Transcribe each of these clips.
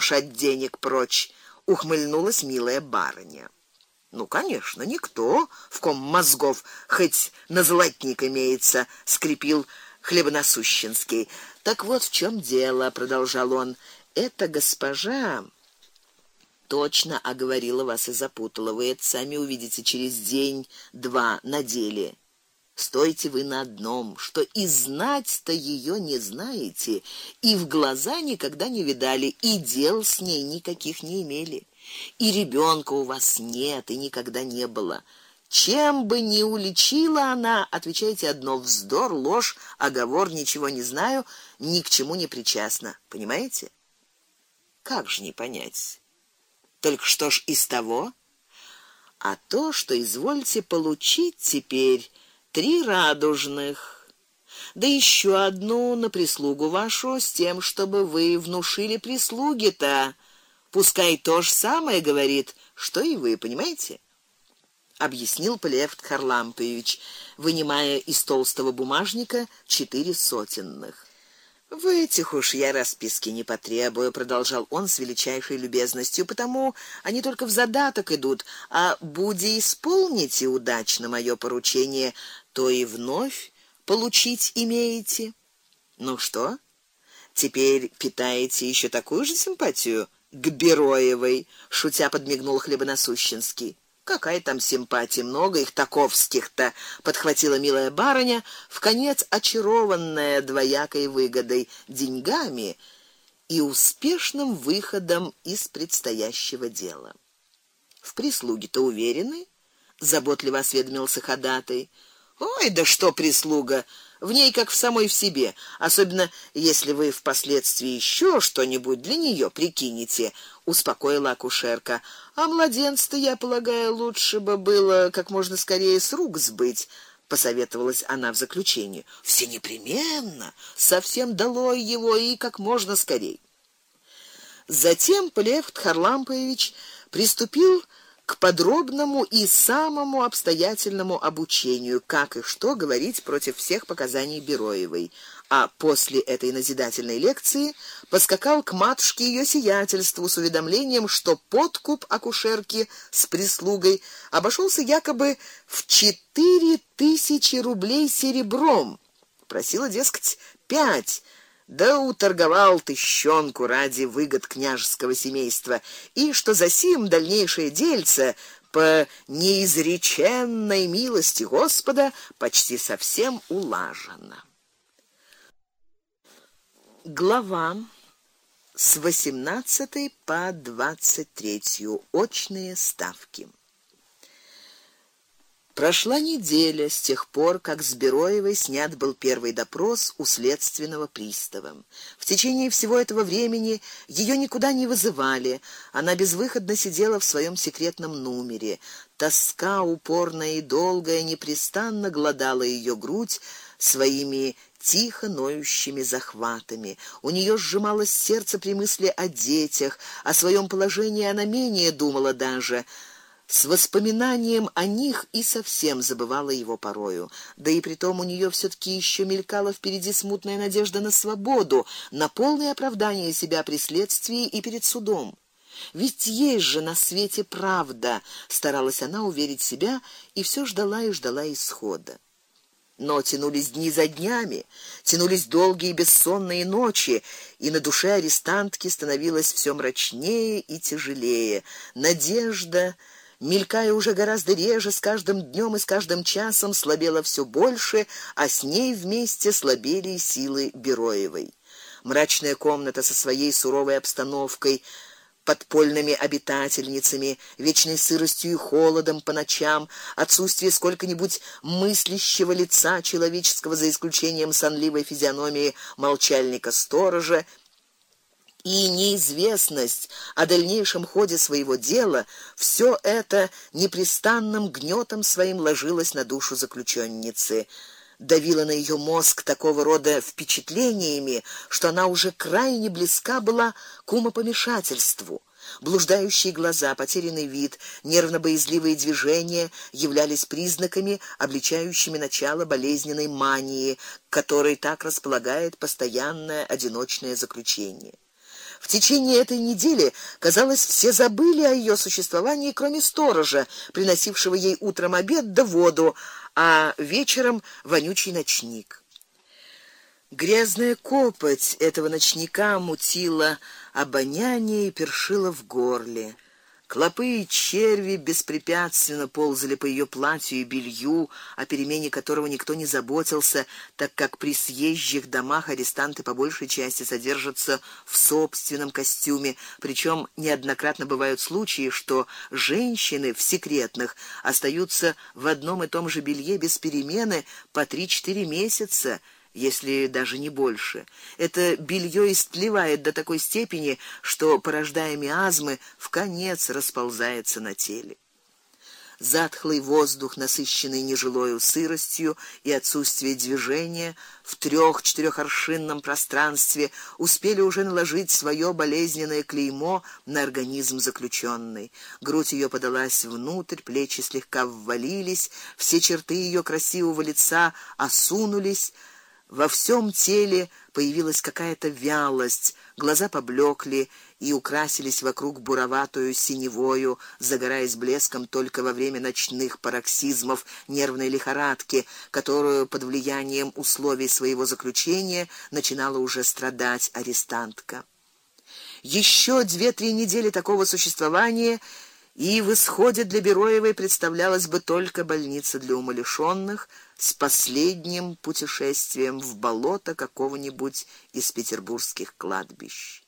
Ж от денег прочь? ухмыльнулась милая барыня. Ну, конечно, никто, в ком мозгов хоть на золотник имеется, скрипел хлебоносущенский. Так вот в чем дело, продолжал он. Эта госпожа точно оговорила вас и запутала. Вы это сами увидите через день-два на деле. Стойте вы на одном, что и знать-то ее не знаете, и в глаза никогда не видали, и дел с ней никаких не имели. И ребенка у вас нет и никогда не было. Чем бы ни уличила она, отвечайте одно вздор, ложь, оговор, ничего не знаю, ни к чему не причастна. Понимаете? Как же не понять? Только что ж из того? А то, что извольте получить теперь три радужных, да еще одну на прислугу вашу с тем, чтобы вы внушили прислуге-то, пускай то же самое говорит, что и вы, понимаете? объяснил Полевт Харлампович, вынимая из толстого бумажника четыре сотенных. В этих уж я расписки не потребую, продолжал он с величайшей любезностью, потому они только в задаток идут, а буди исполните удачно моё поручение, то и вновь получить имеете. Ну что? Теперь питаете ещё такую же симпатию к Бероевой, шутя подмигнул Хлебоносущенский. Какая там симпатия, много их таковских-то, подхватила милая барыня, в конец очарованная двоякой выгодой, деньгами и успешным выходом из предстоящего дела. В прислуге-то уверены? заботливо осведомился ходатай. Ой, да что прислуга, в ней как в самой в себе, особенно если вы впоследствии еще что-нибудь для нее прикинете, успокоила акушерка. А младенца, я полагаю, лучше бы было как можно скорее с рук сбыть посоветовалась она в заключении. Все непременно, совсем долой его и как можно скорее. Затем Плевт Харлампович приступил к подробному и самому обстоятельному обучению, как и что говорить против всех показаний Бероевой. А после этой назидательной лекции поскакал к матушке ее сиятельству с уведомлением, что подкуп акушерки с прислугой обошелся якобы в четыре тысячи рублей серебром. Просила, дескать, пять да уторговал тыщёнку ради выгод княжеского семейства, и что за сим дальнейшее дельце по неизреченной милости Господа почти совсем улажено. Глава с 18 по 23 очные ставки. Прошла неделя с тех пор, как с Бероевой снят был первый допрос у следственного пристава. В течение всего этого времени ее никуда не вызывали. Она безвыходно сидела в своем секретном номере. Тоска упорная и долгая непрестанно глодала ее грудь своими тихо ноющими захватами. У нее сжималось сердце при мысли о детях, о своем положении она менее думала даже с воспоминанием о них и совсем забывала его порою. Да и притом у нее все таки еще мелькала впереди смутная надежда на свободу, на полное оправдание себя при следствии и перед судом. Ведь есть же на свете правда, старалась она уверить себя и все ждала и ждала исхода. Но тянулись дни за днями, тянулись долгие бессонные ночи, и на душе арестантки становилось все мрачнее и тяжелее. Надежда мелькая уже гораздо реже, с каждым днем и с каждым часом слабела все больше, а с ней вместе слабели и силы Бероевой. Мрачная комната со своей суровой обстановкой, подпольными обитательницами, вечной сыростью и холодом по ночам, отсутствие сколько-нибудь мыслящего лица человеческого за исключением сонливой физиономии молчальника-сторожа и неизвестность о дальнейшем ходе своего дела, все это непрестанным гнетом своим ложилось на душу заключенницы, давило на ее мозг такого рода впечатлениями, что она уже крайне близка была к умопомешательству. Блуждающие глаза, потерянный вид, нервно-боязливые движения являлись признаками, обличающими начало болезненной мании, которой так располагает постоянное одиночное заключение. В течение этой недели, казалось, все забыли о ее существовании, кроме сторожа, приносившего ей утром обед да воду, а вечером вонючий ночник. Грязная копоть этого ночника мутила обоняние и першила в горле. Клопы и черви беспрепятственно ползали по ее платью и белью, о перемене которого никто не заботился, так как при съезжих домах арестанты по большей части содержатся в собственном костюме, причем неоднократно бывают случаи, что женщины в секретных остаются в одном и том же белье без перемены по 3-4 месяца если даже не больше. Это белье истлевает до такой степени, что порождая миазмы, в конец расползается на теле. Затхлый воздух, насыщенный нежилою сыростью и отсутствие движения в трех четырехоршинном пространстве, успели уже наложить свое болезненное клеймо на организм заключенной. Грудь ее подалась внутрь, плечи слегка ввалились, все черты ее красивого лица осунулись, во всем теле появилась какая-то вялость, глаза поблекли и украсились вокруг буроватую синевою, загораясь блеском только во время ночных пароксизмов нервной лихорадки, которую под влиянием условий своего заключения начинала уже страдать арестантка. Еще две-три недели такого существования и в исходе для Бероевой представлялась бы только больница для умалишённых с последним путешествием в болото какого-нибудь из петербургских кладбищ.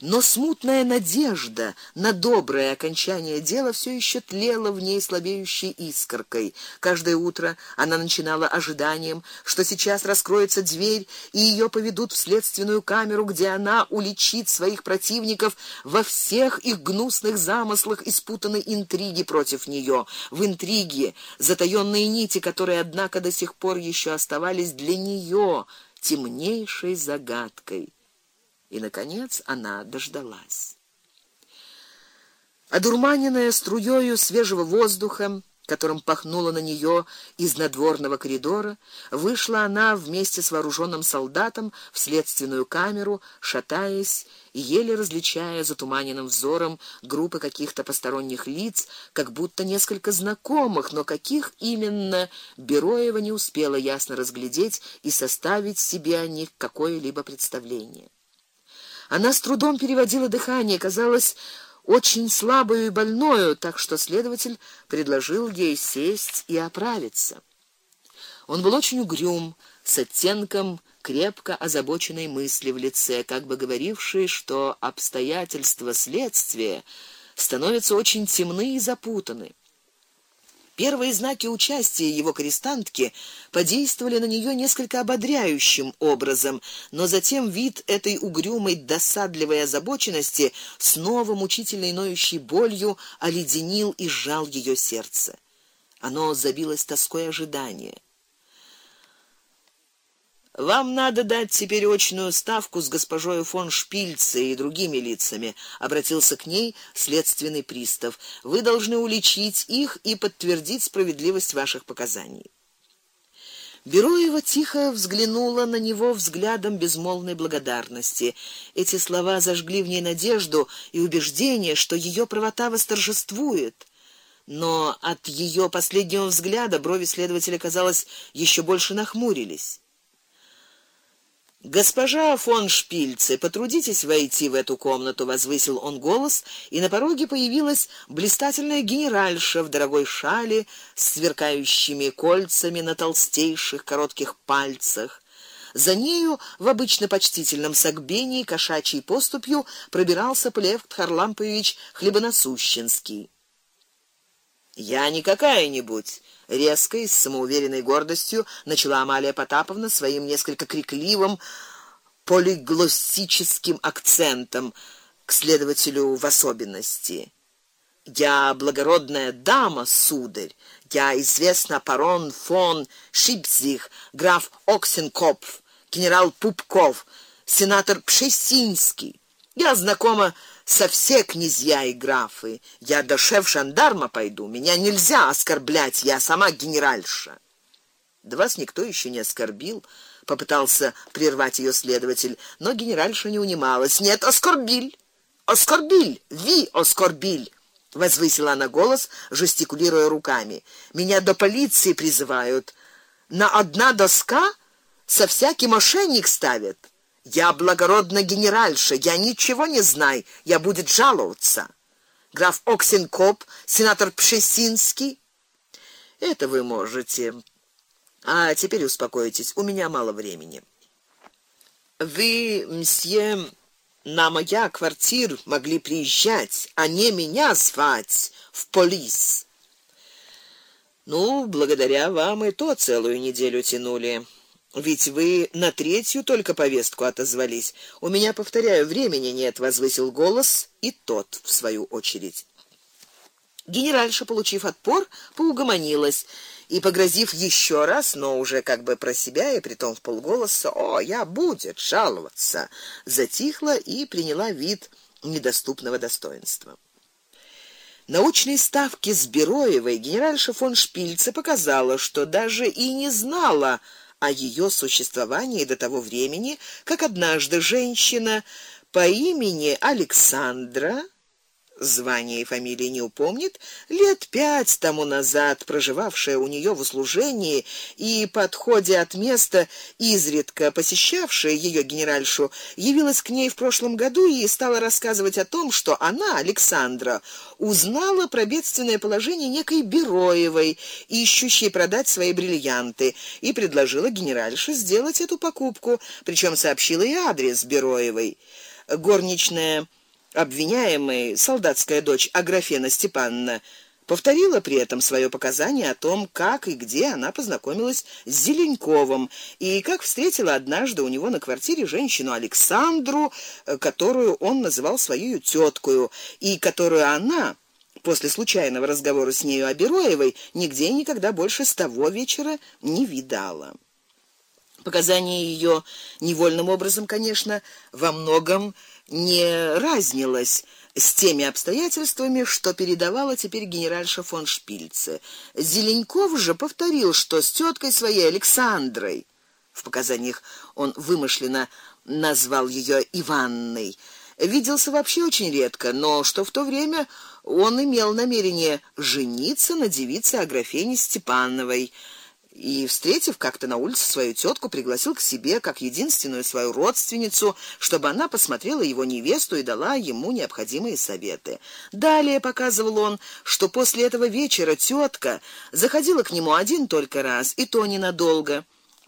Но смутная надежда на доброе окончание дела все еще тлела в ней слабеющей искоркой. Каждое утро она начинала ожиданием, что сейчас раскроется дверь и ее поведут в следственную камеру, где она уличит своих противников во всех их гнусных замыслах и спутанной интриги против нее, в интриге, затаённые нити, которые однако до сих пор еще оставались для нее темнейшей загадкой. И наконец она дождалась. Одурманенная струёю свежего воздуха, которым пахнуло на неё из надворного коридора, вышла она вместе с вооруженным солдатом в следственную камеру, шатаясь и еле различая затуманенным взором группы каких-то посторонних лиц, как будто несколько знакомых, но каких именно Бероева не успела ясно разглядеть и составить себе о них какое-либо представление. Она с трудом переводила дыхание, казалось, очень слабую и больную, так что следователь предложил ей сесть и оправиться. Он был очень угрюм, с оттенком крепко озабоченной мысли в лице, как бы говорившей, что обстоятельства следствия становятся очень темны и запутаны. Первые знаки участия его крестантки подействовали на нее несколько ободряющим образом, но затем вид этой угрюмой, досадливой озабоченности снова мучительной ноющей болью оледенил и сжал ее сердце. Оно забилось тоской ожидания. Вам надо дать теперь очную ставку с госпожой фон Шпильце и другими лицами, обратился к ней следственный пристав. Вы должны уличить их и подтвердить справедливость ваших показаний. Бероева тихо взглянула на него взглядом безмолвной благодарности. Эти слова зажгли в ней надежду и убеждение, что ее правота восторжествует. Но от ее последнего взгляда брови следователя, казалось, еще больше нахмурились. Госпожа фон Шпильце, потрудитесь войти в эту комнату, возвысил он голос, и на пороге появилась блистательная генеральша в дорогой шале с сверкающими кольцами на толстейших коротких пальцах. За нею в обычно почтительном согбении кошачьей поступью пробирался Плевт Харлампович Хлебоносущенский. Я не какая-нибудь резко и с самоуверенной гордостью начала Амалия Потаповна своим несколько крикливым полиглоссическим акцентом к следователю в особенности. Я благородная дама, сударь. Я известна барон фон Шипзих, граф Оксенкопф, генерал Пупков, сенатор Пшесинский. Я знакома со все князья и графы. Я до шеф-жандарма пойду. Меня нельзя оскорблять, я сама генеральша. Да вас никто еще не оскорбил, попытался прервать ее следователь, но генеральша не унималась. Нет, оскорбиль. Оскорбиль, ви оскорбиль. Возвысила она голос, жестикулируя руками. Меня до полиции призывают. На одна доска со всяким мошенник ставит. Я благородная генеральша, я ничего не знаю, я будет жаловаться. Граф Оксенкоп, сенатор Пшесинский. Это вы можете. А теперь успокойтесь, у меня мало времени. Вы, мсье, на моя квартир могли приезжать, а не меня звать в полис. Ну, благодаря вам и то целую неделю тянули. Ведь вы на третью только повестку отозвались. У меня, повторяю, времени нет, возвысил голос и тот в свою очередь. Генеральша, получив отпор, поугомонилась и погрозив еще раз, но уже как бы про себя и притом в полголоса: "О, я будет жаловаться", затихла и приняла вид недоступного достоинства. Научные ставки с Бероевой генеральша фон Шпильце показала, что даже и не знала о ее существовании до того времени, как однажды женщина по имени Александра звания и фамилии не упомнит, лет пять тому назад проживавшая у нее в услужении и подходе от места изредка посещавшая ее генеральшу, явилась к ней в прошлом году и стала рассказывать о том, что она, Александра, узнала про бедственное положение некой Бероевой, ищущей продать свои бриллианты, и предложила генеральше сделать эту покупку, причем сообщила и адрес Бероевой. Горничная обвиняемой, солдатская дочь Аграфена Степановна, повторила при этом свое показание о том, как и где она познакомилась с Зеленковым и как встретила однажды у него на квартире женщину Александру, э, которую он называл своей тёткою, и которую она после случайного разговора с нею о Бероевой нигде и никогда больше с того вечера не видала. Показания ее невольным образом, конечно, во многом не разнилась с теми обстоятельствами, что передавала теперь генеральша фон Шпильце. Зеленков же повторил, что с теткой своей Александрой в показаниях он вымышленно назвал ее Иванной. Виделся вообще очень редко, но что в то время он имел намерение жениться на девице Аграфене Степановой и, встретив как-то на улице свою тетку, пригласил к себе как единственную свою родственницу, чтобы она посмотрела его невесту и дала ему необходимые советы. Далее показывал он, что после этого вечера тетка заходила к нему один только раз, и то ненадолго.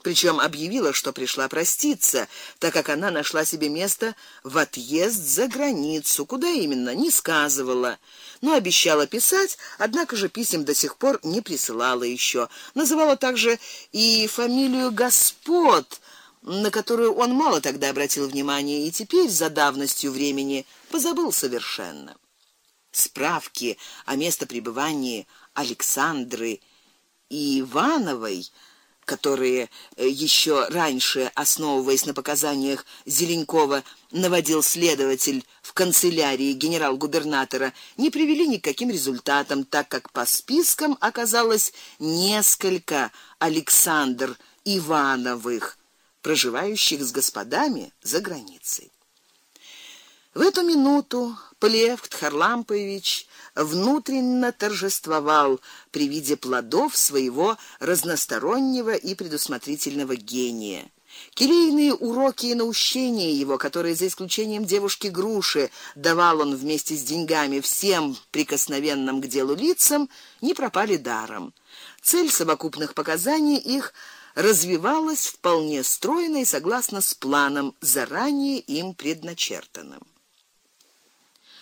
Причем объявила, что пришла проститься, так как она нашла себе место в отъезд за границу, куда именно не сказывала но обещала писать, однако же писем до сих пор не присылала еще. Называла также и фамилию Господ, на которую он мало тогда обратил внимание и теперь за давностью времени позабыл совершенно. Справки о местопребывании Александры и Ивановой которые э, еще раньше, основываясь на показаниях Зеленкова, наводил следователь в канцелярии генерал-губернатора, не привели ни к каким результатам, так как по спискам оказалось несколько Александр Ивановых, проживающих с господами за границей. В эту минуту Плевт Харлампович внутренне торжествовал при виде плодов своего разностороннего и предусмотрительного гения. Келейные уроки и наущения его, которые за исключением девушки Груши давал он вместе с деньгами всем прикосновенным к делу лицам, не пропали даром. Цель совокупных показаний их развивалась вполне стройно и согласно с планом, заранее им предначертанным.